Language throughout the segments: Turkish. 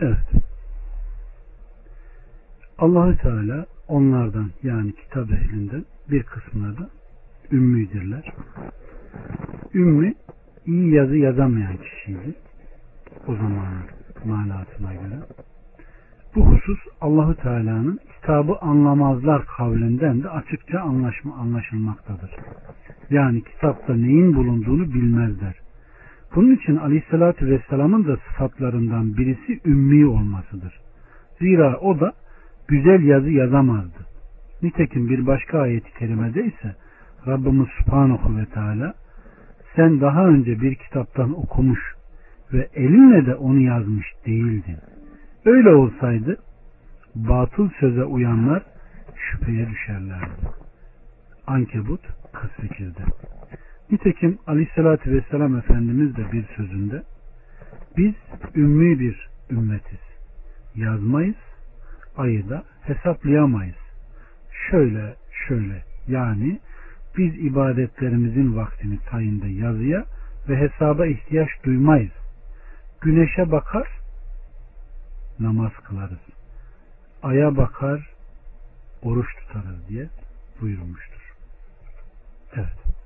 Evet. Allahü Teala onlardan yani kitap ehlinden bir kısmına da ümmüdirler. Ümmü iyi yazı yazamayan kişiydi. O zamanın manasına göre. Bu husus Allahü Teala'nın kitabı anlamazlar kavlinden de açıkça anlaşma anlaşılmaktadır. Yani kitapta neyin bulunduğunu bilmezler. Bunun için Aleyhisselatü Vesselam'ın da sıfatlarından birisi ümmi olmasıdır. Zira o da güzel yazı yazamazdı. Nitekim bir başka ayeti kerimede ise Rabbimiz Subhanahu ve Teala sen daha önce bir kitaptan okumuş ve elinle de onu yazmış değildin. Öyle olsaydı batıl söze uyanlar şüpheye düşerlerdi. Ankebut 48'de. Nitekim Aleyhisselatü Vesselam Efendimiz de bir sözünde biz ümmi bir ümmetiz. Yazmayız, ayı da hesaplayamayız. Şöyle şöyle yani biz ibadetlerimizin vaktini tayinde yazıya ve hesaba ihtiyaç duymayız. Güneşe bakar, namaz kılarız. Aya bakar, oruç tutarız diye buyurmuştur. Evet.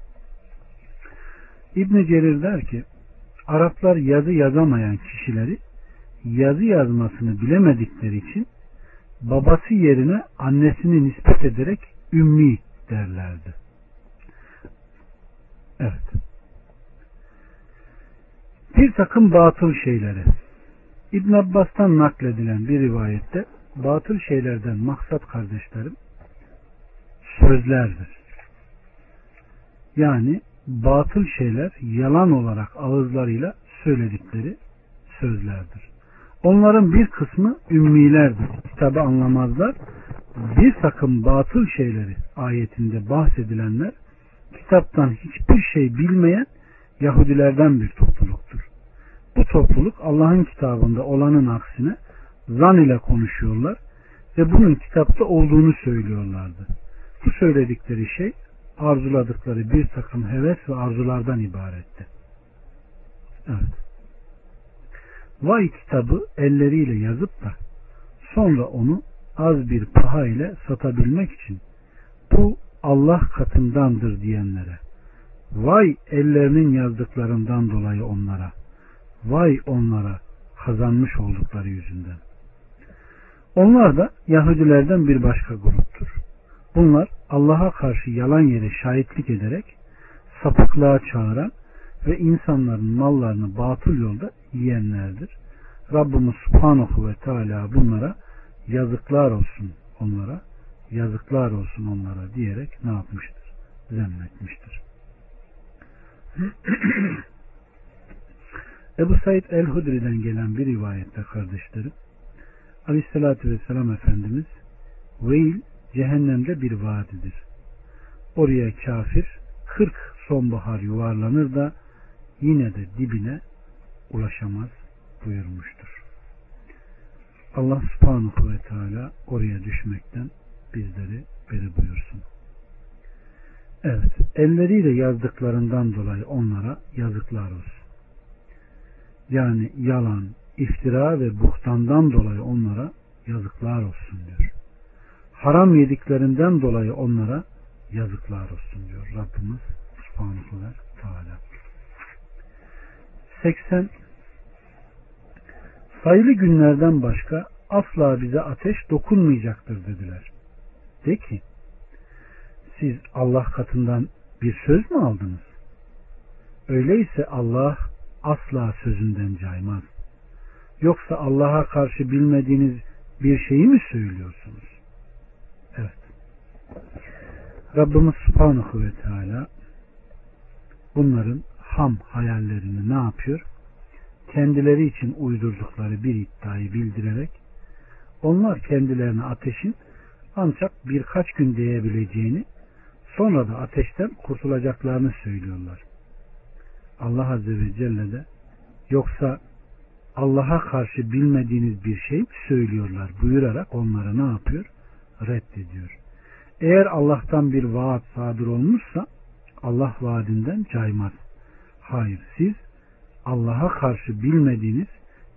İbn Cerir der ki Araplar yazı yazamayan kişileri yazı yazmasını bilemedikleri için babası yerine annesini nispet ederek ümmi derlerdi. Evet. Bir takım batıl şeyleri İbn Abbas'tan nakledilen bir rivayette batıl şeylerden maksat kardeşlerim sözlerdir. Yani batıl şeyler yalan olarak ağızlarıyla söyledikleri sözlerdir. Onların bir kısmı ümmilerdir. Kitabı anlamazlar. Bir takım batıl şeyleri ayetinde bahsedilenler kitaptan hiçbir şey bilmeyen Yahudilerden bir topluluktur. Bu topluluk Allah'ın kitabında olanın aksine zan ile konuşuyorlar ve bunun kitapta olduğunu söylüyorlardı. Bu söyledikleri şey arzuladıkları bir takım heves ve arzulardan ibaretti. Evet. Vay kitabı elleriyle yazıp da sonra onu az bir paha ile satabilmek için bu Allah katındandır diyenlere vay ellerinin yazdıklarından dolayı onlara vay onlara kazanmış oldukları yüzünden. Onlar da Yahudilerden bir başka gruptur. Bunlar Allah'a karşı yalan yere şahitlik ederek sapıklığa çağıran ve insanların mallarını batıl yolda yiyenlerdir. Rabbimiz Subhanahu ve Teala bunlara yazıklar olsun onlara, yazıklar olsun onlara diyerek ne yapmıştır? Zemmetmiştir. Ebu Said el-Hudri'den gelen bir rivayette kardeşlerim Aleyhisselatü Vesselam Efendimiz Veil cehennemde bir vadidir. Oraya kafir 40 sonbahar yuvarlanır da yine de dibine ulaşamaz buyurmuştur. Allah subhanahu ve teala oraya düşmekten bizleri beri buyursun. Evet, elleriyle yazdıklarından dolayı onlara yazıklar olsun. Yani yalan, iftira ve buhtandan dolayı onlara yazıklar olsun diyor. Haram yediklerinden dolayı onlara yazıklar olsun diyor Rabbimiz Subhanahu ve Teala. 80 sayılı günlerden başka asla bize ateş dokunmayacaktır dediler. De ki siz Allah katından bir söz mü aldınız? Öyleyse Allah asla sözünden caymaz. Yoksa Allah'a karşı bilmediğiniz bir şeyi mi söylüyorsunuz? Rabbimiz Subhanahu ve Teala bunların ham hayallerini ne yapıyor? Kendileri için uydurdukları bir iddiayı bildirerek onlar kendilerine ateşin ancak birkaç gün değebileceğini sonra da ateşten kurtulacaklarını söylüyorlar. Allah Azze ve Celle de yoksa Allah'a karşı bilmediğiniz bir şey mi söylüyorlar buyurarak onlara ne yapıyor? Reddediyor. Eğer Allah'tan bir vaat sadır olmuşsa Allah vaadinden caymaz. Hayır siz Allah'a karşı bilmediğiniz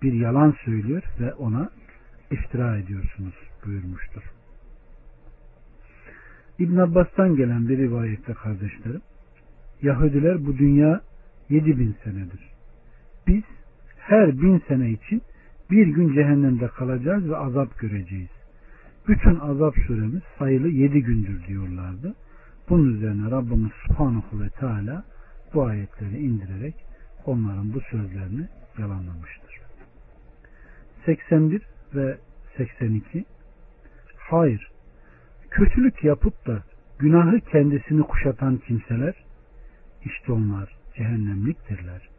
bir yalan söylüyor ve ona iftira ediyorsunuz buyurmuştur. İbn Abbas'tan gelen bir rivayette kardeşlerim Yahudiler bu dünya yedi bin senedir. Biz her bin sene için bir gün cehennemde kalacağız ve azap göreceğiz. Bütün azap süremiz sayılı yedi gündür diyorlardı. Bunun üzerine Rabbimiz Subhanahu ve Teala bu ayetleri indirerek onların bu sözlerini yalanlamıştır. 81 ve 82 Hayır, kötülük yapıp da günahı kendisini kuşatan kimseler, işte onlar cehennemliktirler.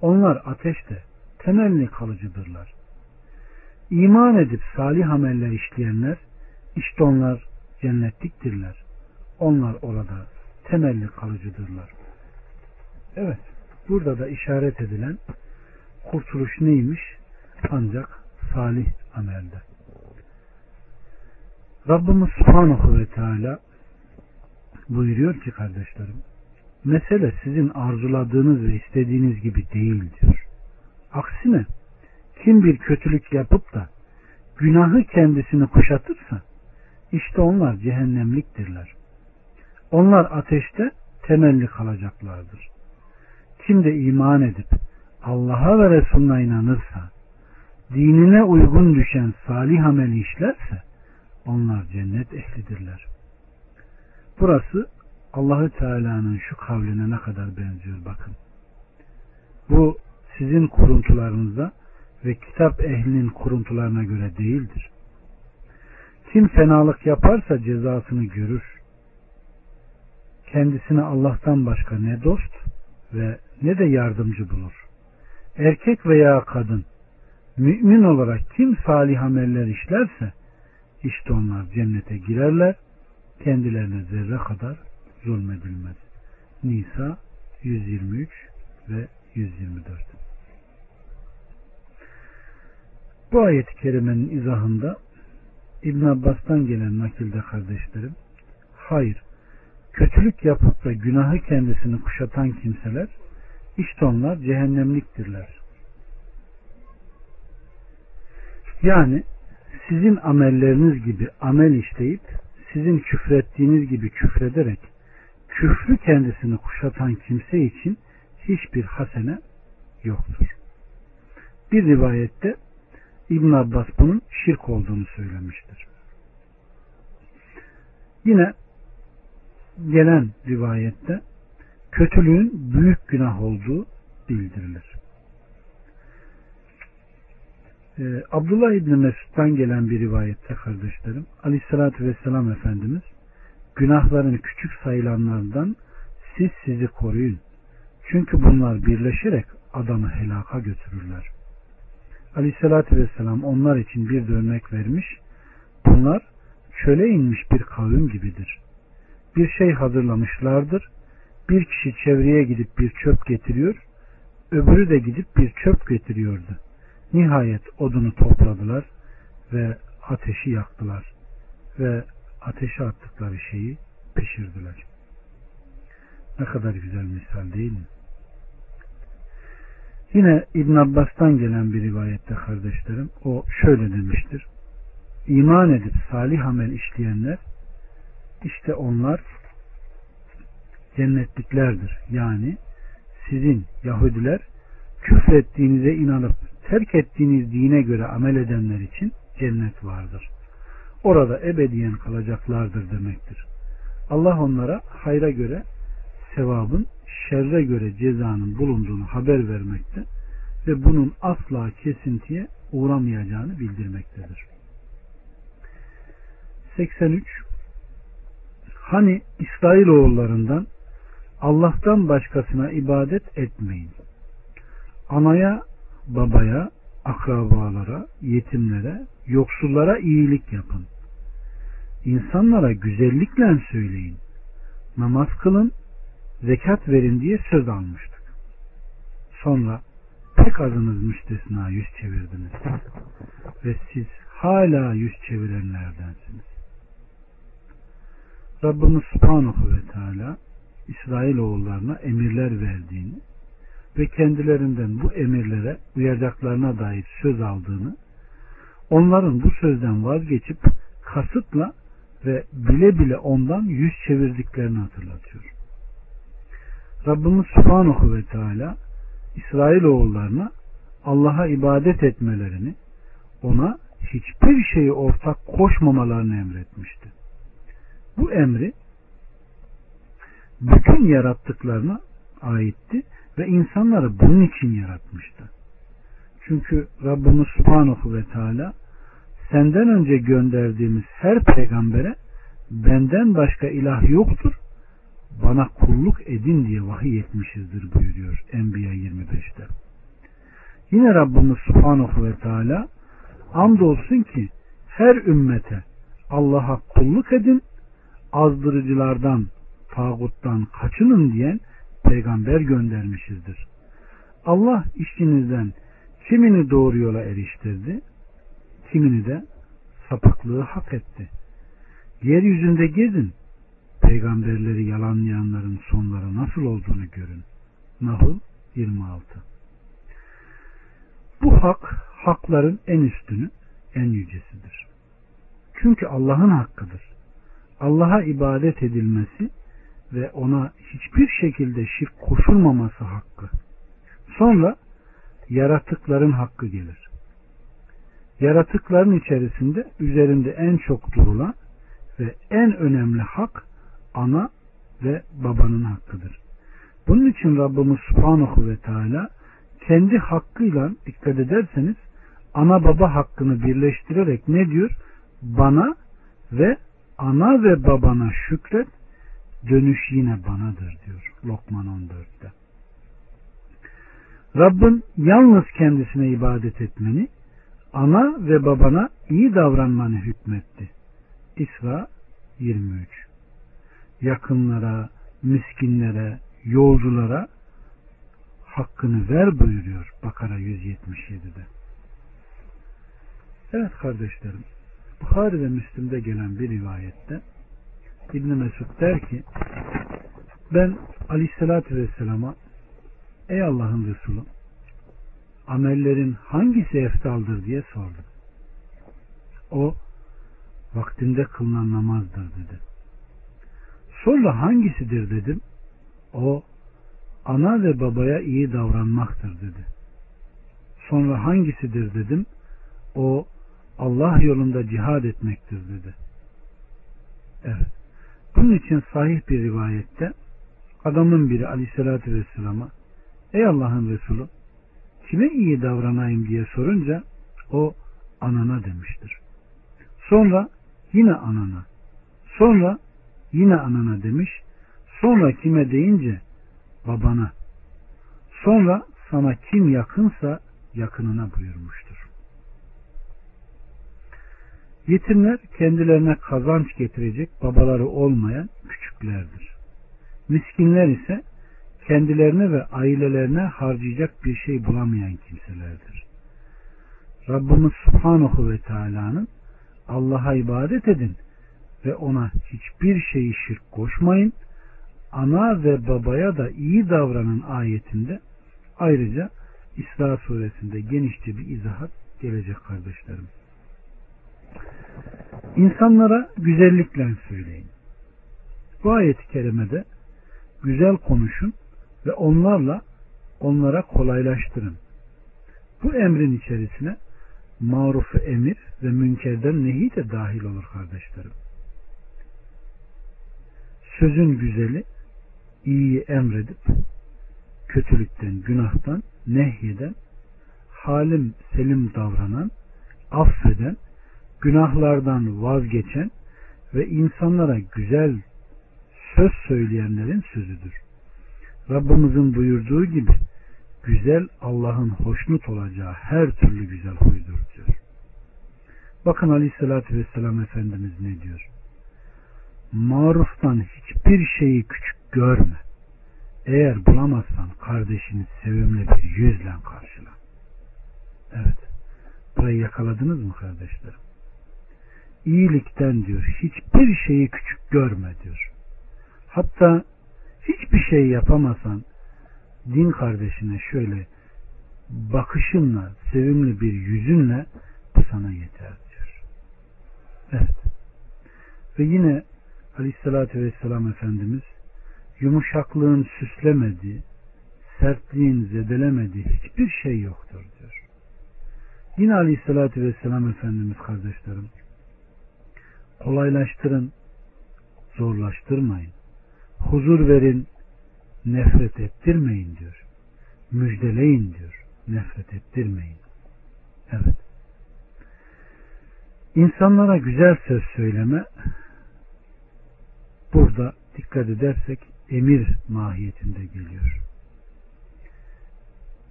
Onlar ateşte temelli kalıcıdırlar. İman edip salih ameller işleyenler, işte onlar cennetliktirler. Onlar orada temelli kalıcıdırlar. Evet, burada da işaret edilen kurtuluş neymiş? Ancak salih amelde. Rabbimiz Subhanahu ve Teala buyuruyor ki kardeşlerim, mesele sizin arzuladığınız ve istediğiniz gibi değil diyor. Aksine kim bir kötülük yapıp da günahı kendisini kuşatırsa işte onlar cehennemliktirler. Onlar ateşte temelli kalacaklardır. Kim de iman edip Allah'a ve Resulüne inanırsa, dinine uygun düşen salih ameli işlerse, onlar cennet ehlidirler. Burası Allahü Teala'nın şu kavline ne kadar benziyor bakın. Bu sizin kuruntularınıza ve kitap ehlinin kuruntularına göre değildir. Kim fenalık yaparsa cezasını görür. Kendisine Allah'tan başka ne dost ve ne de yardımcı bulur. Erkek veya kadın mümin olarak kim salih ameller işlerse işte onlar cennete girerler. Kendilerine zerre kadar zulmedilmez. Nisa 123 ve 124 Bu ayet-i kerimenin izahında İbn Abbas'tan gelen nakilde kardeşlerim hayır kötülük yapıp da günahı kendisini kuşatan kimseler işte onlar cehennemliktirler. Yani sizin amelleriniz gibi amel işleyip sizin küfrettiğiniz gibi küfrederek küfrü kendisini kuşatan kimse için hiçbir hasene yoktur. Bir rivayette İbn Abbas bunun şirk olduğunu söylemiştir. Yine gelen rivayette kötülüğün büyük günah olduğu bildirilir. Ee, Abdullah İbni Mesud'dan gelen bir rivayette kardeşlerim Aleyhisselatü Vesselam Efendimiz günahların küçük sayılanlardan siz sizi koruyun. Çünkü bunlar birleşerek adamı helaka götürürler. Aleyhissalatü Vesselam onlar için bir örnek vermiş. Bunlar çöle inmiş bir kavim gibidir. Bir şey hazırlamışlardır. Bir kişi çevreye gidip bir çöp getiriyor. Öbürü de gidip bir çöp getiriyordu. Nihayet odunu topladılar ve ateşi yaktılar. Ve ateşe attıkları şeyi pişirdiler. Ne kadar güzel misal değil mi? Yine İbn Abbas'tan gelen bir rivayette kardeşlerim o şöyle demiştir. İman edip salih amel işleyenler işte onlar cennetliklerdir. Yani sizin Yahudiler küfrettiğinize inanıp terk ettiğiniz dine göre amel edenler için cennet vardır. Orada ebediyen kalacaklardır demektir. Allah onlara hayra göre sevabın şerre göre cezanın bulunduğunu haber vermekte ve bunun asla kesintiye uğramayacağını bildirmektedir. 83 Hani İsrailoğullarından Allah'tan başkasına ibadet etmeyin. Anaya, babaya, akrabalara, yetimlere, yoksullara iyilik yapın. İnsanlara güzellikle söyleyin. Namaz kılın zekat verin diye söz almıştık. Sonra pek azınız müstesna yüz çevirdiniz. Ve siz hala yüz çevirenlerdensiniz. Rabbimiz Subhanahu ve Teala İsrail oğullarına emirler verdiğini ve kendilerinden bu emirlere uyacaklarına dair söz aldığını, onların bu sözden vazgeçip kasıtla ve bile bile ondan yüz çevirdiklerini hatırlatıyor. Rabbimiz Subhanahu ve Teala İsrailoğullarına Allah'a ibadet etmelerini, ona hiçbir şeyi ortak koşmamalarını emretmişti. Bu emri bütün yarattıklarına aitti ve insanları bunun için yaratmıştı. Çünkü Rabbimiz Subhanahu ve Teala senden önce gönderdiğimiz her peygambere benden başka ilah yoktur bana kulluk edin diye vahiy etmişizdir buyuruyor Enbiya 25'te. Yine Rabbimiz Subhanahu ve Teala andolsun ki her ümmete Allah'a kulluk edin azdırıcılardan tağuttan kaçının diyen peygamber göndermişizdir. Allah işinizden kimini doğru yola eriştirdi, kimini de sapıklığı hak etti. Yeryüzünde gezin, peygamberleri yalanlayanların sonları nasıl olduğunu görün. Nahl 26 Bu hak, hakların en üstünü, en yücesidir. Çünkü Allah'ın hakkıdır. Allah'a ibadet edilmesi ve ona hiçbir şekilde şirk koşulmaması hakkı. Sonra yaratıkların hakkı gelir. Yaratıkların içerisinde üzerinde en çok durulan ve en önemli hak ana ve babanın hakkıdır. Bunun için Rabbimiz Subhanahu ve Teala kendi hakkıyla dikkat ederseniz ana baba hakkını birleştirerek ne diyor? Bana ve ana ve babana şükret dönüş yine banadır diyor Lokman 14'te. Rabbin yalnız kendisine ibadet etmeni, ana ve babana iyi davranmanı hükmetti. İsra 23 Yakınlara, miskinlere, yolculara hakkını ver buyuruyor Bakara 177'de. Evet kardeşlerim, Bukhari ve Müslim'de gelen bir rivayette İbn Mesud der ki ben Aleyhisselatü Vesselam'a ey Allah'ın Resulü amellerin hangisi eftaldır diye sordum. O vaktinde kılınan namazdır dedi. Sonra hangisidir dedim. O ana ve babaya iyi davranmaktır dedi. Sonra hangisidir dedim. O Allah yolunda cihad etmektir dedi. Evet. Bunun için sahih bir rivayette adamın biri aleyhissalatü vesselama ey Allah'ın Resulü kime iyi davranayım diye sorunca o anana demiştir. Sonra yine anana. Sonra yine anana demiş. Sonra kime deyince babana. Sonra sana kim yakınsa yakınına buyurmuştur. Yetimler kendilerine kazanç getirecek babaları olmayan küçüklerdir. Miskinler ise kendilerine ve ailelerine harcayacak bir şey bulamayan kimselerdir. Rabbimiz Subhanahu ve Teala'nın Allah'a ibadet edin ve ona hiçbir şeyi şirk koşmayın. Ana ve babaya da iyi davranın ayetinde ayrıca İsra suresinde genişçe bir izahat gelecek kardeşlerim. İnsanlara güzellikle söyleyin. Bu ayet-i kerimede güzel konuşun ve onlarla onlara kolaylaştırın. Bu emrin içerisine marufu emir ve münkerden nehi de dahil olur kardeşlerim. Sözün güzeli iyiyi emredip kötülükten, günahtan nehyeden, halim selim davranan, affeden, günahlardan vazgeçen ve insanlara güzel söz söyleyenlerin sözüdür. Rabbimizin buyurduğu gibi güzel Allah'ın hoşnut olacağı her türlü güzel huydur diyor. Bakın Aleyhisselatü Vesselam Efendimiz ne diyor? Maruftan hiçbir şeyi küçük görme. Eğer bulamazsan kardeşini sevimli bir yüzle karşıla. Evet. Burayı yakaladınız mı kardeşlerim? İyilikten diyor hiçbir şeyi küçük görme diyor. Hatta hiçbir şey yapamasan din kardeşine şöyle bakışınla, sevimli bir yüzünle bu sana yeter diyor. Evet. Ve yine Aleyhisselatü Vesselam Efendimiz yumuşaklığın süslemediği, sertliğin zedelemediği hiçbir şey yoktur diyor. Yine Aleyhisselatü Vesselam Efendimiz kardeşlerim kolaylaştırın, zorlaştırmayın. Huzur verin, nefret ettirmeyin diyor. Müjdeleyin diyor. Nefret ettirmeyin. Evet. İnsanlara güzel söz söyleme burada dikkat edersek emir mahiyetinde geliyor.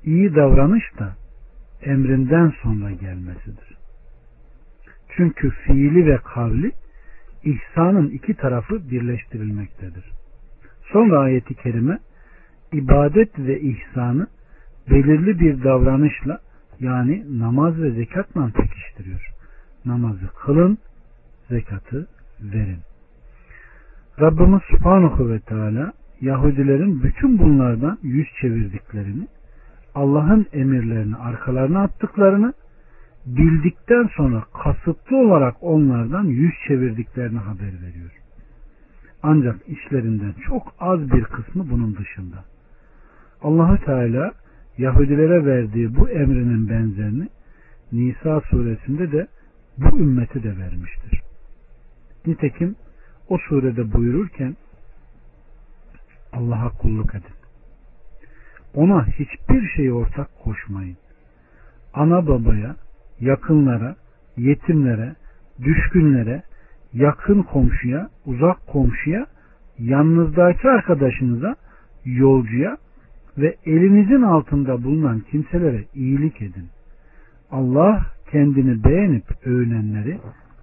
İyi davranış da emrinden sonra gelmesidir. Çünkü fiili ve kavli ihsanın iki tarafı birleştirilmektedir. Sonra ayeti kerime ibadet ve ihsanı belirli bir davranışla yani namaz ve zekatla pekiştiriyor. Namazı kılın, zekatı verin. Rabbimiz Subhanahu ve Teala Yahudilerin bütün bunlardan yüz çevirdiklerini, Allah'ın emirlerini arkalarına attıklarını, bildikten sonra kasıtlı olarak onlardan yüz çevirdiklerini haber veriyor. Ancak işlerinden çok az bir kısmı bunun dışında. Allahü Teala Yahudilere verdiği bu emrinin benzerini Nisa suresinde de bu ümmeti de vermiştir. Nitekim o surede buyururken Allah'a kulluk edin. Ona hiçbir şeyi ortak koşmayın. Ana babaya, yakınlara, yetimlere, düşkünlere, yakın komşuya, uzak komşuya, yanınızdaki arkadaşınıza, yolcuya ve elinizin altında bulunan kimselere iyilik edin. Allah kendini beğenip övünenleri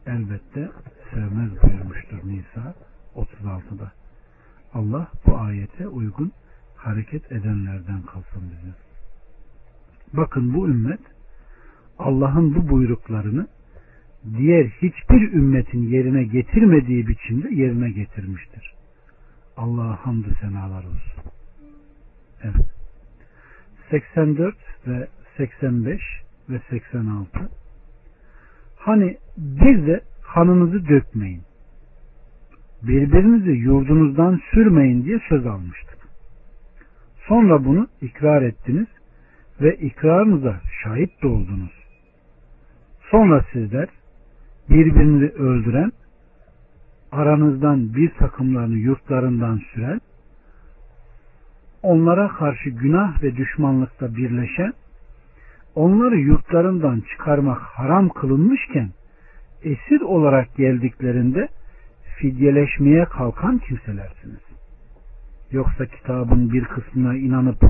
elbette sevmez buyurmuştur Nisa 36'da. Allah bu ayete uygun hareket edenlerden kalsın bizi. Bakın bu ümmet Allah'ın bu buyruklarını diğer hiçbir ümmetin yerine getirmediği biçimde yerine getirmiştir. Allah'a hamdü senalar olsun. Evet. 84 ve 85 ve 86 Hani bir de kanınızı dökmeyin. Birbirinizi yurdunuzdan sürmeyin diye söz almıştık. Sonra bunu ikrar ettiniz ve ikrarınıza şahit de oldunuz. Sonra sizler birbirini öldüren, aranızdan bir takımlarını yurtlarından süren, onlara karşı günah ve düşmanlıkta birleşen, onları yurtlarından çıkarmak haram kılınmışken, esir olarak geldiklerinde fidyeleşmeye kalkan kimselersiniz. Yoksa kitabın bir kısmına inanıp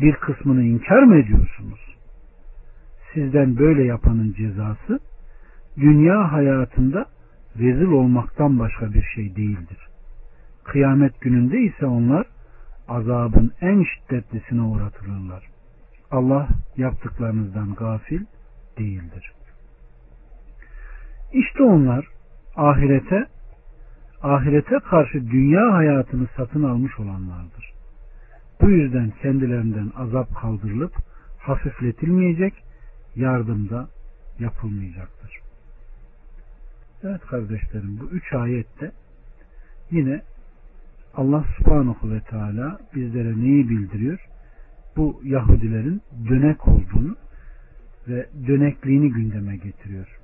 bir kısmını inkar mı ediyorsunuz? Sizden böyle yapanın cezası dünya hayatında rezil olmaktan başka bir şey değildir. Kıyamet gününde ise onlar azabın en şiddetlisine uğratılırlar. Allah yaptıklarınızdan gafil değildir. İşte onlar ahirete ahirete karşı dünya hayatını satın almış olanlardır. Bu yüzden kendilerinden azap kaldırılıp hafifletilmeyecek, yardımda yapılmayacaktır. Evet kardeşlerim bu üç ayette yine Allah subhanahu ve teala bizlere neyi bildiriyor? Bu Yahudilerin dönek olduğunu ve dönekliğini gündeme getiriyor.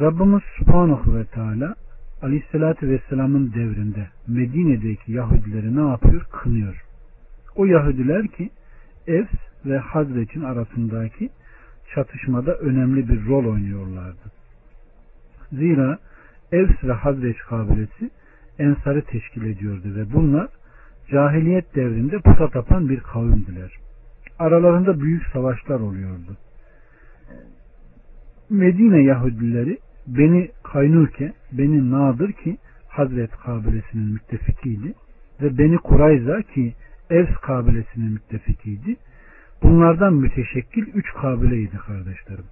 Rabbimiz subhanahu ve teala Aleyhisselatü Vesselam'ın devrinde Medine'deki Yahudileri ne yapıyor? Kınıyor. O Yahudiler ki Evs ve Hazreç'in arasındaki çatışmada önemli bir rol oynuyorlardı. Zira Evs ve Hazreç kabilesi ensarı teşkil ediyordu ve bunlar cahiliyet devrinde puta tapan bir kavimdiler. Aralarında büyük savaşlar oluyordu. Medine Yahudileri Beni Kaynurke, Beni Nadır ki Hazret kabilesinin müttefikiydi ve Beni Kurayza ki Evs kabilesinin müttefikiydi. Bunlardan müteşekkil üç kabileydi kardeşlerim.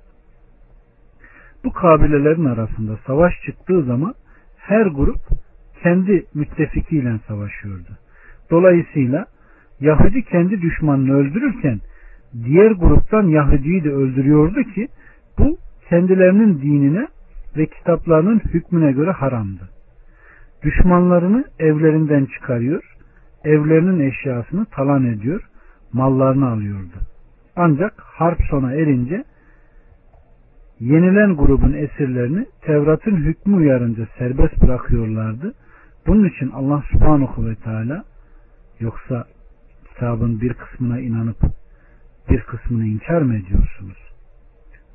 Bu kabilelerin arasında savaş çıktığı zaman her grup kendi müttefikiyle savaşıyordu. Dolayısıyla Yahudi kendi düşmanını öldürürken diğer gruptan Yahudi'yi de öldürüyordu ki bu kendilerinin dinine ve kitaplarının hükmüne göre haramdı. Düşmanlarını evlerinden çıkarıyor, evlerinin eşyasını talan ediyor, mallarını alıyordu. Ancak harp sona erince yenilen grubun esirlerini Tevrat'ın hükmü uyarınca serbest bırakıyorlardı. Bunun için Allah subhanahu ve teala yoksa kitabın bir kısmına inanıp bir kısmını inkar mı ediyorsunuz?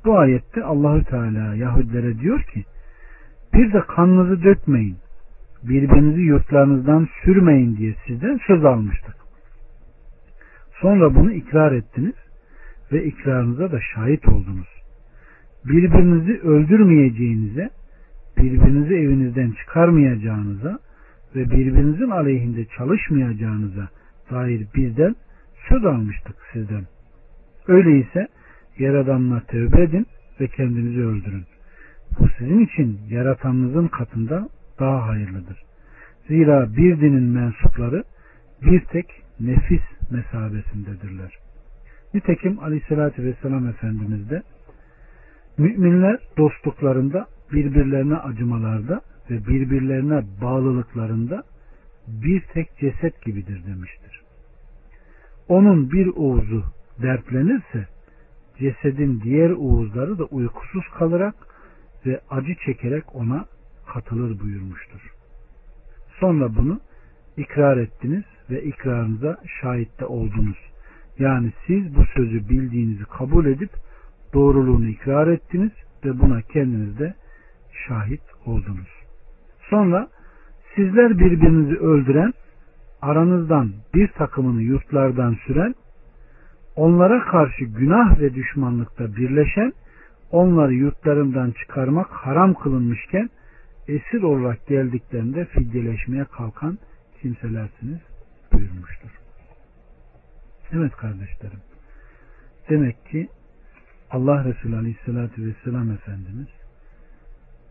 Bu ayette Allahü Teala Yahudilere diyor ki bir de kanınızı dökmeyin birbirinizi yurtlarınızdan sürmeyin diye sizden söz almıştık. Sonra bunu ikrar ettiniz ve ikrarınıza da şahit oldunuz. Birbirinizi öldürmeyeceğinize, birbirinizi evinizden çıkarmayacağınıza ve birbirinizin aleyhinde çalışmayacağınıza dair bizden söz almıştık sizden. Öyleyse Yaradan'la tövbe edin ve kendinizi öldürün. Bu sizin için yaratanınızın katında daha hayırlıdır. Zira bir dinin mensupları bir tek nefis mesabesindedirler. Nitekim aleyhissalatü vesselam Efendimiz de müminler dostluklarında birbirlerine acımalarda ve birbirlerine bağlılıklarında bir tek ceset gibidir demiştir. Onun bir oğuzu dertlenirse cesedin diğer oğuzları da uykusuz kalarak ve acı çekerek ona katılır buyurmuştur. Sonra bunu ikrar ettiniz ve ikrarınıza şahitte oldunuz. Yani siz bu sözü bildiğinizi kabul edip doğruluğunu ikrar ettiniz ve buna kendiniz de şahit oldunuz. Sonra sizler birbirinizi öldüren, aranızdan bir takımını yurtlardan süren, onlara karşı günah ve düşmanlıkta birleşen, onları yurtlarından çıkarmak haram kılınmışken, esir olarak geldiklerinde fidyeleşmeye kalkan kimselersiniz buyurmuştur. Evet kardeşlerim. Demek ki Allah Resulü Aleyhisselatü Vesselam Efendimiz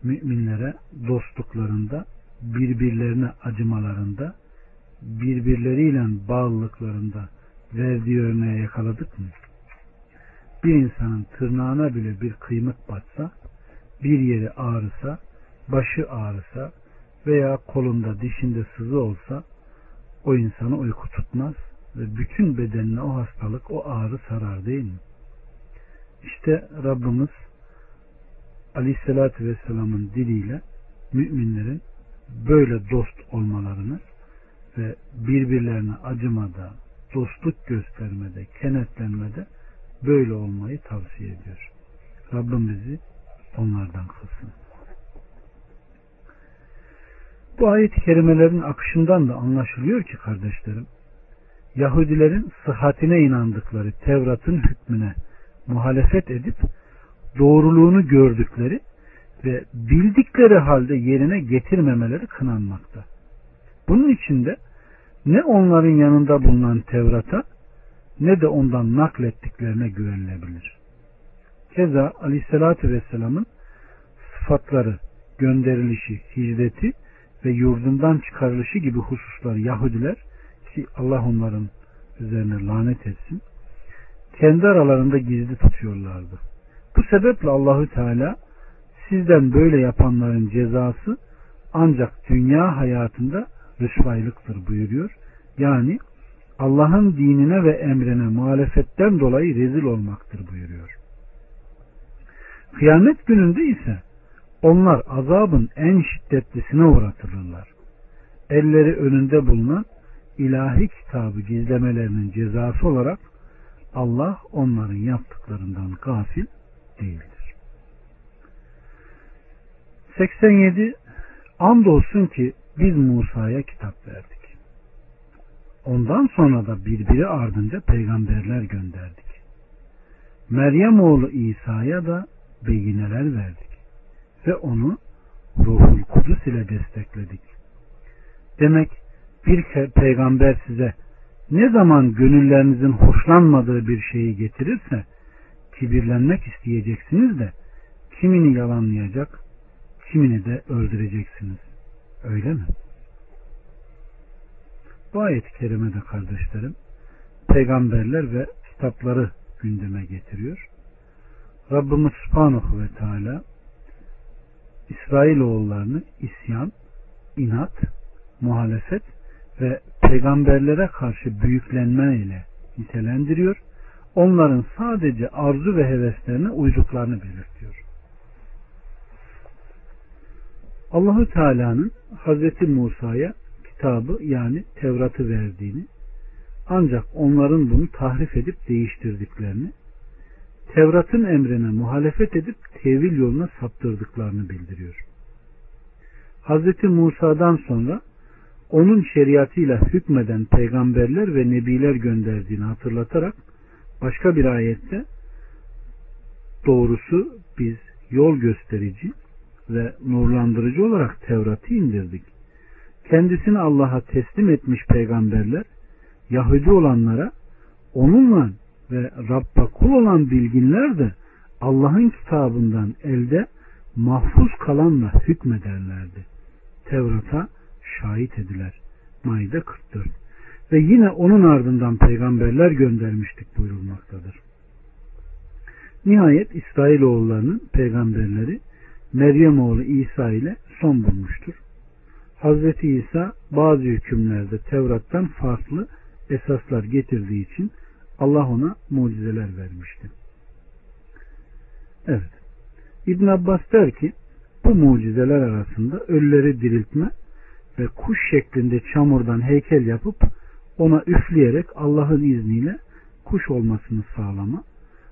müminlere dostluklarında, birbirlerine acımalarında, birbirleriyle bağlılıklarında verdiği örneğe yakaladık mı? Bir insanın tırnağına bile bir kıymık batsa, bir yeri ağrısa, başı ağrısa veya kolunda dişinde sızı olsa o insanı uyku tutmaz ve bütün bedenine o hastalık, o ağrı sarar değil mi? İşte Rabbimiz Aleyhisselatü Vesselam'ın diliyle müminlerin böyle dost olmalarını ve birbirlerine acımada, dostluk göstermede, kenetlenmede böyle olmayı tavsiye ediyor. Rabbim bizi onlardan kılsın. Bu ayet-i kerimelerin akışından da anlaşılıyor ki kardeşlerim, Yahudilerin sıhhatine inandıkları Tevrat'ın hükmüne muhalefet edip doğruluğunu gördükleri ve bildikleri halde yerine getirmemeleri kınanmakta. Bunun için de ne onların yanında bulunan Tevrat'a ne de ondan naklettiklerine güvenilebilir. Keza Aleyhisselatü Vesselam'ın sıfatları, gönderilişi, hicreti ve yurdundan çıkarılışı gibi hususları Yahudiler ki Allah onların üzerine lanet etsin kendi aralarında gizli tutuyorlardı. Bu sebeple Allahü Teala sizden böyle yapanların cezası ancak dünya hayatında rüsvaylıktır buyuruyor. Yani Allah'ın dinine ve emrine muhalefetten dolayı rezil olmaktır buyuruyor. Kıyamet gününde ise onlar azabın en şiddetlisine uğratılırlar. Elleri önünde bulunan ilahi kitabı gizlemelerinin cezası olarak Allah onların yaptıklarından gafil değildir. 87 Andolsun ki biz Musa'ya kitap verdik. Ondan sonra da birbiri ardınca peygamberler gönderdik. Meryem oğlu İsa'ya da beyineler verdik ve onu ruhul kudüs ile destekledik. Demek bir peygamber size ne zaman gönüllerinizin hoşlanmadığı bir şeyi getirirse kibirlenmek isteyeceksiniz de kimini yalanlayacak, kimini de öldüreceksiniz. Öyle mi? Bu ayet-i kerimede kardeşlerim peygamberler ve kitapları gündeme getiriyor. Rabbimiz Subhanahu ve Teala İsrailoğullarını isyan, inat, muhalefet ve peygamberlere karşı büyüklenme ile nitelendiriyor. Onların sadece arzu ve heveslerine uyduklarını belirtiyor. Allahü Teala'nın Hazreti Musa'ya kitabı yani Tevrat'ı verdiğini ancak onların bunu tahrif edip değiştirdiklerini Tevrat'ın emrine muhalefet edip tevil yoluna saptırdıklarını bildiriyor. Hazreti Musa'dan sonra onun şeriatıyla hükmeden peygamberler ve nebiler gönderdiğini hatırlatarak başka bir ayette doğrusu biz yol gösterici ve nurlandırıcı olarak Tevrat'ı indirdik. Kendisini Allah'a teslim etmiş peygamberler Yahudi olanlara onunla ve Rabb'a kul olan bilginler de Allah'ın kitabından elde mahfuz kalanla hükmederlerdi. Tevrat'a şahit ediler. Maide 44. Ve yine onun ardından peygamberler göndermiştik buyurulmaktadır. Nihayet İsrailoğullarının peygamberleri Meryem oğlu İsa ile son bulmuştur. Hazreti İsa bazı hükümlerde Tevrat'tan farklı esaslar getirdiği için Allah ona mucizeler vermişti. Evet. İbn Abbas der ki bu mucizeler arasında ölüleri diriltme ve kuş şeklinde çamurdan heykel yapıp ona üfleyerek Allah'ın izniyle kuş olmasını sağlama,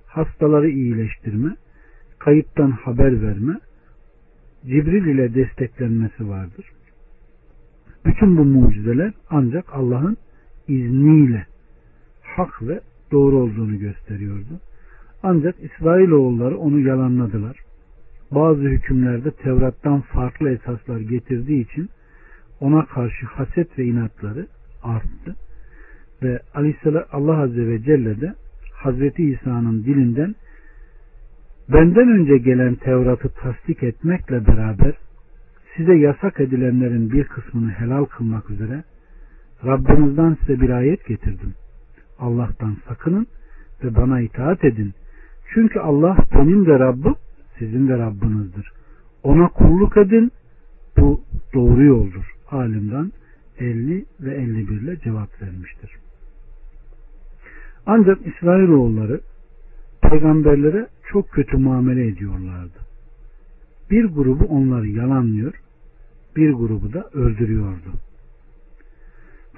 hastaları iyileştirme, kayıptan haber verme, Cibril ile desteklenmesi vardır. Bütün bu mucizeler ancak Allah'ın izniyle hak ve doğru olduğunu gösteriyordu. Ancak İsrailoğulları onu yalanladılar. Bazı hükümlerde Tevrat'tan farklı esaslar getirdiği için ona karşı haset ve inatları arttı. Ve Allah Azze ve Celle de Hazreti İsa'nın dilinden benden önce gelen Tevrat'ı tasdik etmekle beraber size yasak edilenlerin bir kısmını helal kılmak üzere Rabbinizden size bir ayet getirdim. Allah'tan sakının ve bana itaat edin. Çünkü Allah benim de Rabbim, sizin de Rabbinizdir. Ona kulluk edin. Bu doğru yoldur. Alimden 50 ve 51 ile cevap vermiştir. Ancak İsrailoğulları peygamberlere çok kötü muamele ediyorlardı. Bir grubu onları yalanlıyor, bir grubu da öldürüyordu.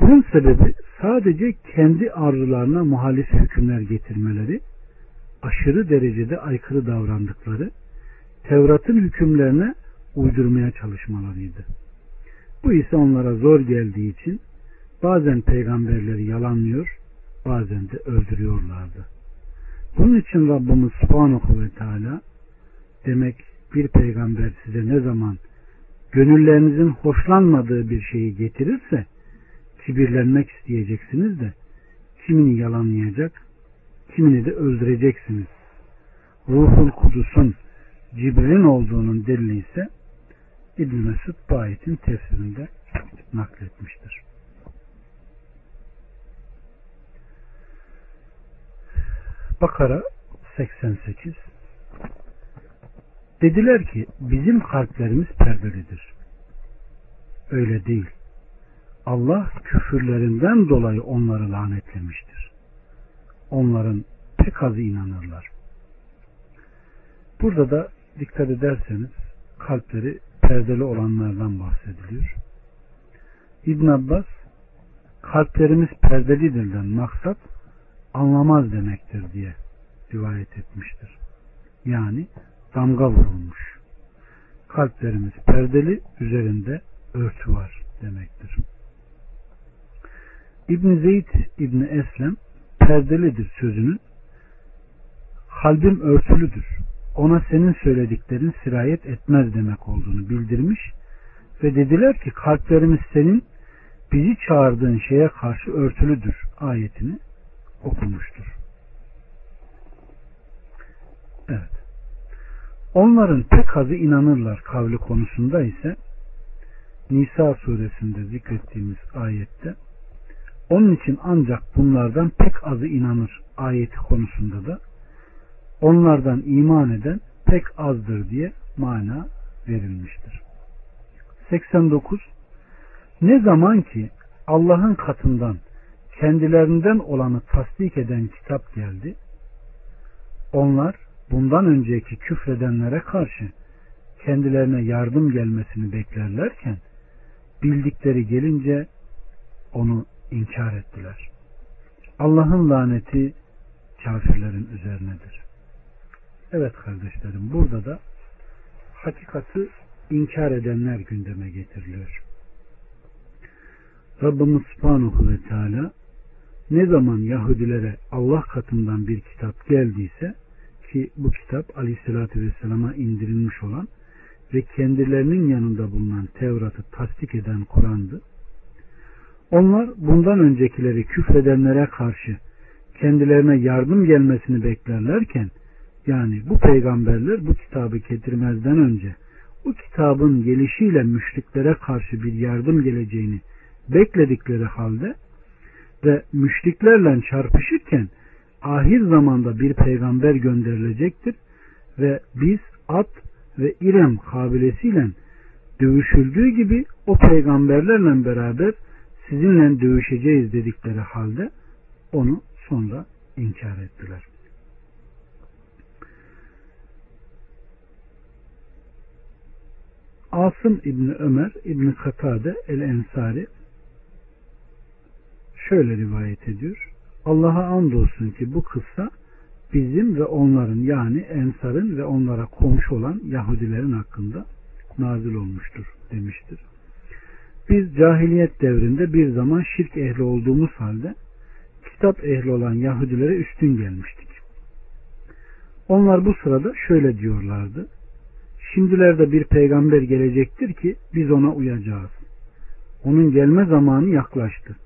Bunun sebebi sadece kendi arzularına muhalif hükümler getirmeleri, aşırı derecede aykırı davrandıkları, Tevrat'ın hükümlerine uydurmaya çalışmalarıydı. Bu ise onlara zor geldiği için bazen peygamberleri yalanlıyor, bazen de öldürüyorlardı. Bunun için Rabbimiz Subhanahu ve Teala demek bir peygamber size ne zaman gönüllerinizin hoşlanmadığı bir şeyi getirirse kibirlenmek isteyeceksiniz de kimini yalanlayacak, kimini de öldüreceksiniz. Ruhul Kudus'un Cibril'in olduğunun delili ise İbn Mesud bu ayetin tefsirinde nakletmiştir. Bakara 88 Dediler ki bizim kalplerimiz perdelidir. Öyle değil. Allah küfürlerinden dolayı onları lanetlemiştir. Onların pek azı inanırlar. Burada da dikkat ederseniz kalpleri perdeli olanlardan bahsediliyor. İbn Abbas kalplerimiz perdelidirden maksat anlamaz demektir diye rivayet etmiştir. Yani damga vurulmuş. Kalplerimiz perdeli, üzerinde örtü var demektir. İbn Zeyd İbn Eslem perdelidir sözünün kalbim örtülüdür. Ona senin söylediklerin sirayet etmez demek olduğunu bildirmiş ve dediler ki kalplerimiz senin bizi çağırdığın şeye karşı örtülüdür ayetini okumuştur. Evet. Onların pek azı inanırlar kavli konusunda ise Nisa suresinde zikrettiğimiz ayette Onun için ancak bunlardan pek azı inanır ayeti konusunda da onlardan iman eden pek azdır diye mana verilmiştir. 89 Ne zaman ki Allah'ın katından kendilerinden olanı tasdik eden kitap geldi, onlar bundan önceki küfredenlere karşı kendilerine yardım gelmesini beklerlerken bildikleri gelince onu inkar ettiler. Allah'ın laneti kafirlerin üzerinedir. Evet kardeşlerim burada da hakikati inkar edenler gündeme getiriliyor. Rabbimiz Subhanahu ve Teala ne zaman Yahudilere Allah katından bir kitap geldiyse ki bu kitap Aleyhisselatü Vesselam'a indirilmiş olan ve kendilerinin yanında bulunan Tevrat'ı tasdik eden Kur'an'dı. Onlar bundan öncekileri küfredenlere karşı kendilerine yardım gelmesini beklerlerken yani bu peygamberler bu kitabı getirmezden önce bu kitabın gelişiyle müşriklere karşı bir yardım geleceğini bekledikleri halde ve müşriklerle çarpışırken ahir zamanda bir peygamber gönderilecektir ve biz at ve İrem kabilesiyle dövüşüldüğü gibi o peygamberlerle beraber sizinle dövüşeceğiz dedikleri halde onu sonra inkar ettiler. Asım İbni Ömer İbni Katade El Ensari şöyle rivayet ediyor. Allah'a andolsun ki bu kıssa bizim ve onların yani Ensar'ın ve onlara komşu olan Yahudilerin hakkında nazil olmuştur demiştir. Biz cahiliyet devrinde bir zaman şirk ehli olduğumuz halde kitap ehli olan Yahudilere üstün gelmiştik. Onlar bu sırada şöyle diyorlardı. Şimdilerde bir peygamber gelecektir ki biz ona uyacağız. Onun gelme zamanı yaklaştı.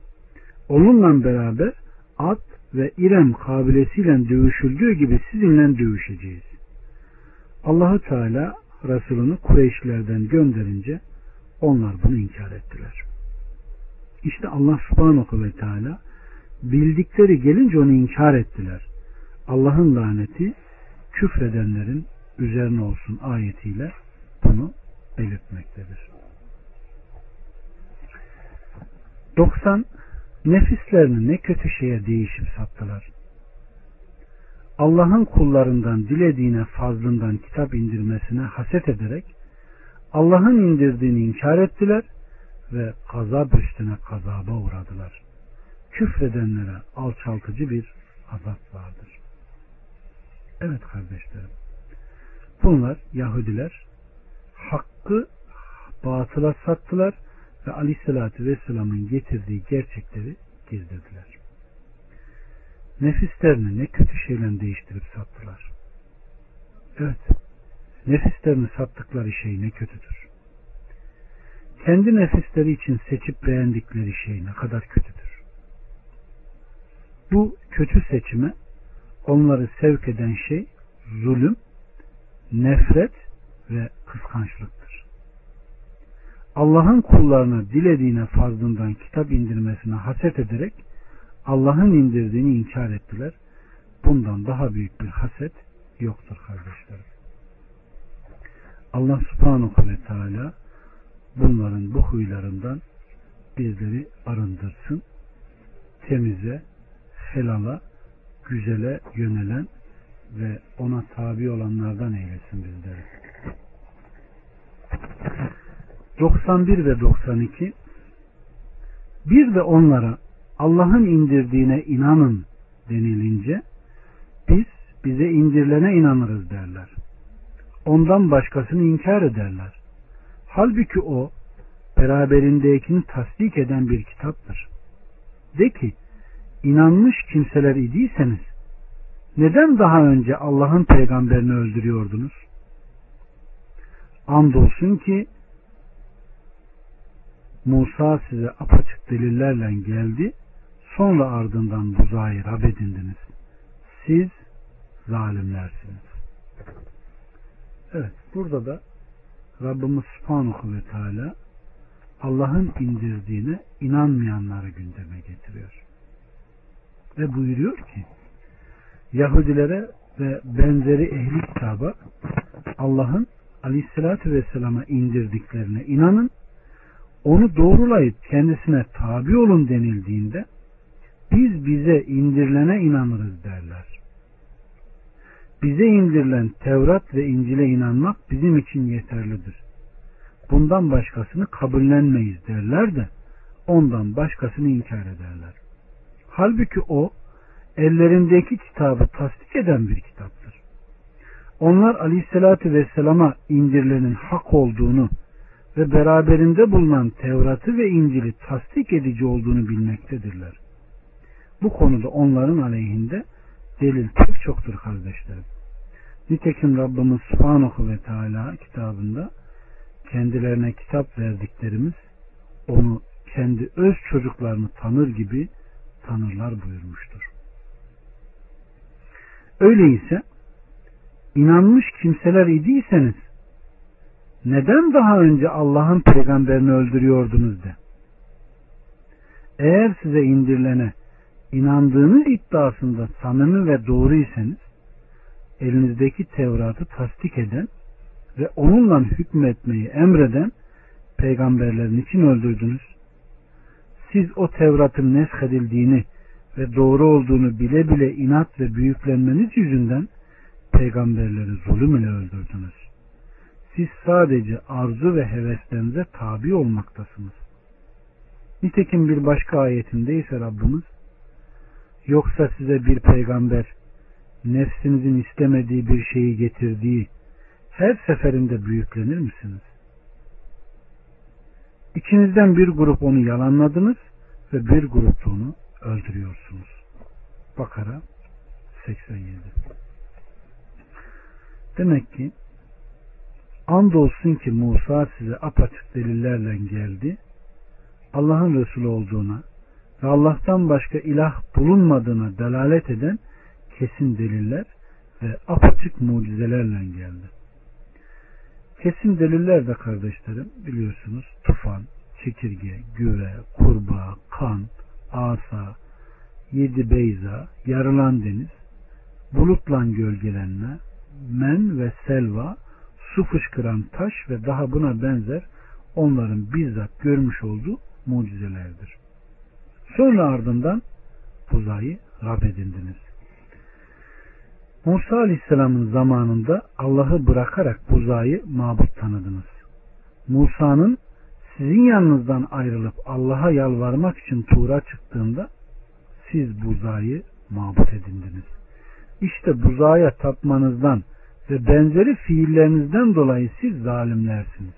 Onunla beraber at ve İrem kabilesiyle dövüşüldüğü gibi sizinle dövüşeceğiz. Allahu Teala Resulünü Kureyşlerden gönderince onlar bunu inkar ettiler. İşte Allah subhanahu ve teala bildikleri gelince onu inkar ettiler. Allah'ın laneti küfredenlerin üzerine olsun ayetiyle bunu belirtmektedir. 90 Nefislerini ne kötü şeye değişip sattılar. Allah'ın kullarından dilediğine fazlından kitap indirmesine haset ederek Allah'ın indirdiğini inkar ettiler ve gazap üstüne kazaba uğradılar. Küfredenlere alçaltıcı bir azap vardır. Evet kardeşlerim. Bunlar Yahudiler hakkı batıla sattılar ve Aleyhisselatü Vesselam'ın getirdiği gerçekleri gizlediler. Nefislerini ne kötü şeyle değiştirip sattılar. Evet, nefislerini sattıkları şey ne kötüdür. Kendi nefisleri için seçip beğendikleri şey ne kadar kötüdür. Bu kötü seçime onları sevk eden şey zulüm, nefret ve kıskançlıktır. Allah'ın kullarına dilediğine fazlından kitap indirmesine haset ederek Allah'ın indirdiğini inkar ettiler. Bundan daha büyük bir haset yoktur kardeşlerim. Allah subhanahu ve teala bunların bu huylarından bizleri arındırsın. Temize, helala, güzele yönelen ve ona tabi olanlardan eylesin bizleri. 91 ve 92 Bir de onlara Allah'ın indirdiğine inanın denilince biz bize indirilene inanırız derler. Ondan başkasını inkar ederler. Halbuki o beraberindekini tasdik eden bir kitaptır. De ki inanmış kimseler idiyseniz neden daha önce Allah'ın peygamberini öldürüyordunuz? Andolsun ki Musa size apaçık delillerle geldi. Sonra ardından buzağı Rab edindiniz. Siz zalimlersiniz. Evet burada da Rabbimiz Subhanahu ve Teala Allah'ın indirdiğine inanmayanları gündeme getiriyor. ve buyuruyor ki Yahudilere ve benzeri ehli kitaba Allah'ın Aleyhisselatü Vesselam'a indirdiklerine inanın onu doğrulayıp kendisine tabi olun denildiğinde biz bize indirilene inanırız derler. Bize indirilen Tevrat ve İncil'e inanmak bizim için yeterlidir. Bundan başkasını kabullenmeyiz derler de ondan başkasını inkar ederler. Halbuki o ellerindeki kitabı tasdik eden bir kitaptır. Onlar aleyhissalatü vesselama indirilenin hak olduğunu ve beraberinde bulunan Tevrat'ı ve İncil'i tasdik edici olduğunu bilmektedirler. Bu konuda onların aleyhinde delil pek çoktur kardeşlerim. Nitekim Rabbimiz Subhanahu ve Teala kitabında kendilerine kitap verdiklerimiz onu kendi öz çocuklarını tanır gibi tanırlar buyurmuştur. Öyleyse inanmış kimseler idiyseniz neden daha önce Allah'ın peygamberini öldürüyordunuz de. Eğer size indirilene inandığınız iddiasında samimi ve doğru iseniz elinizdeki Tevrat'ı tasdik eden ve onunla hükmetmeyi emreden peygamberlerin için öldürdünüz. Siz o Tevrat'ın neshedildiğini ve doğru olduğunu bile bile inat ve büyüklenmeniz yüzünden peygamberleri zulüm ile öldürdünüz. Siz sadece arzu ve heveslerinize tabi olmaktasınız. Nitekim bir başka ayetinde ise Rabbimiz yoksa size bir peygamber nefsinizin istemediği bir şeyi getirdiği her seferinde büyüklenir misiniz? İçinizden bir grup onu yalanladınız ve bir grup onu öldürüyorsunuz. Bakara 87 Demek ki andolsun ki Musa size apaçık delillerle geldi. Allah'ın Resulü olduğuna ve Allah'tan başka ilah bulunmadığına delalet eden kesin deliller ve apaçık mucizelerle geldi. Kesin deliller de kardeşlerim biliyorsunuz tufan, çekirge, güve, kurbağa, kan, asa, yedi beyza, yarılan deniz, bulutla gölgelenme, men ve selva, su fışkıran taş ve daha buna benzer onların bizzat görmüş olduğu mucizelerdir. Sonra ardından buzayı Rab edindiniz. Musa Aleyhisselam'ın zamanında Allah'ı bırakarak buzayı mabut tanıdınız. Musa'nın sizin yanınızdan ayrılıp Allah'a yalvarmak için Tuğra çıktığında siz buzayı mabut edindiniz. İşte buzaya tapmanızdan ve benzeri fiillerinizden dolayı siz zalimlersiniz.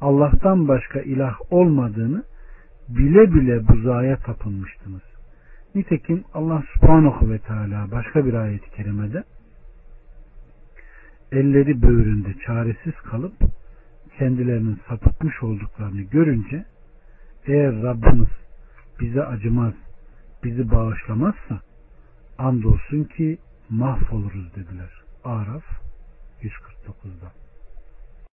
Allah'tan başka ilah olmadığını bile bile buzaya tapınmıştınız. Nitekim Allah subhanahu ve teala başka bir ayet-i kerimede elleri böğründe çaresiz kalıp kendilerinin sapıtmış olduklarını görünce eğer Rabbimiz bize acımaz, bizi bağışlamazsa andolsun ki mahvoluruz dediler. Araf 149'da.